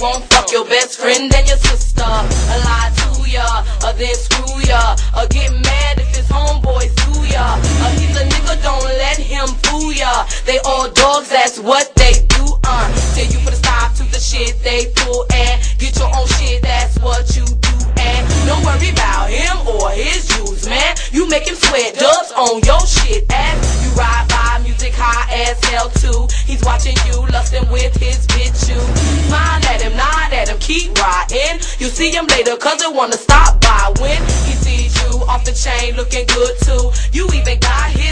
won't fuck your best friend and your sister. A lie to ya, or then screw ya, or get mad if his homeboys do ya. Or he's a nigga, don't let him fool ya. They all dogs, that's what they do, uh. Tell you put a stop to the shit they pull and get your own shit, that's what you do. And don't worry about him or his views, man. You make him sweat dubs on your shit ass. You ride by music high as hell too. He's watching you, lusting with his bitch. You smile at keep riding. You see him later, cause they wanna stop by when he sees you off the chain looking good too. You even got his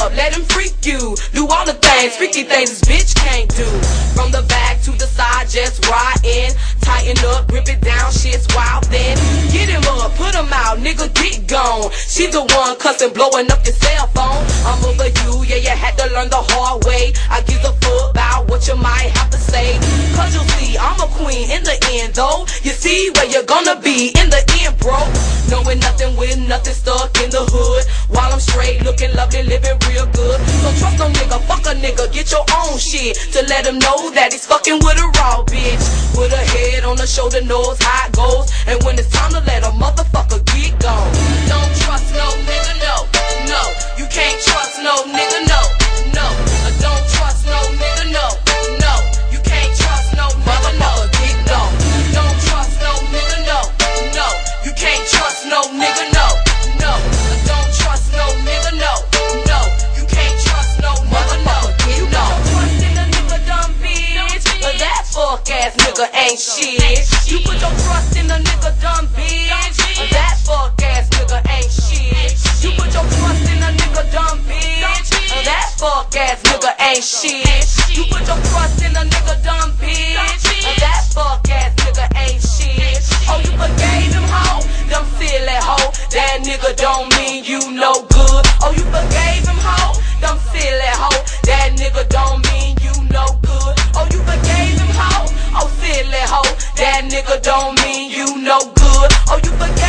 up, let him freak you. Do all the things, freaky things this bitch can't do. From the back to the side, just ride in. Tighten up, grip it down, shit's wild then. Get him up, put him out, nigga, get gone. She the one cussing, blowing up your cell phone. I'm over you, yeah, you had to learn the hard way. I give a fuck about what you might have to say. Cause you'll see, I'm a queen in the end, though. You see where you're gonna be in the end, your own shit. To let him know that he's fucking with a raw bitch. With a head on the shoulder, knows how it goes. And when it's time to let a motherfucker get gone. Fuck ass nigga ain't shit. You put your trust in a nigga, dumb bitch. That fuck ass nigga ain't shit. You put your trust in a nigga, dumb bitch. That fuck ass nigga ain't shit. You put your trust in a Oh, you think